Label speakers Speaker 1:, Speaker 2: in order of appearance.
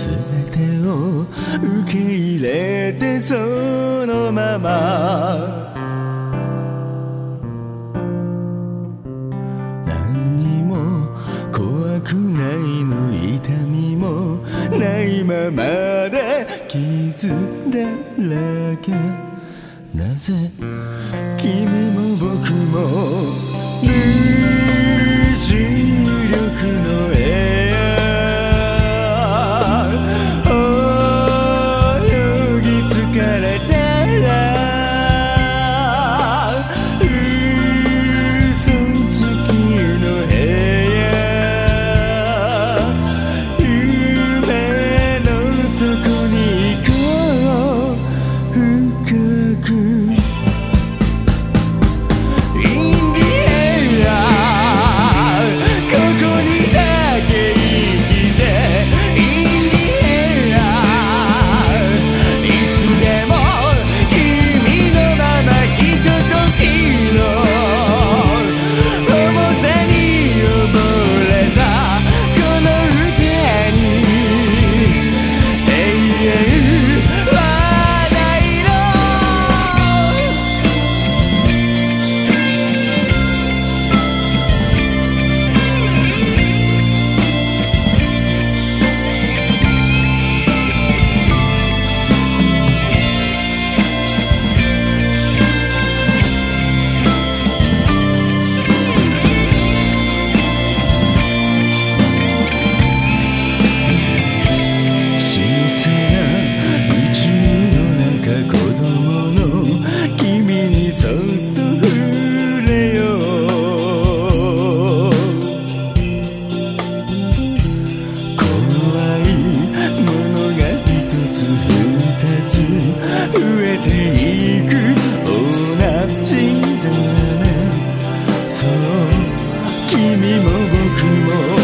Speaker 1: 全てを受け入れてそのまま。何にも怖くないの痛みもないままで傷だらけ。なぜ君も僕もも僕も